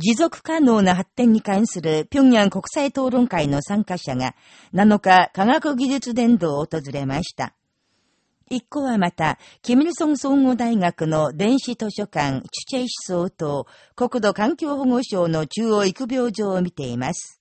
持続可能な発展に関する平壌国際討論会の参加者が7日科学技術伝道を訪れました。一行はまた、キミルソン総合大学の電子図書館、チュチェイ思想と国土環境保護省の中央育病場を見ています。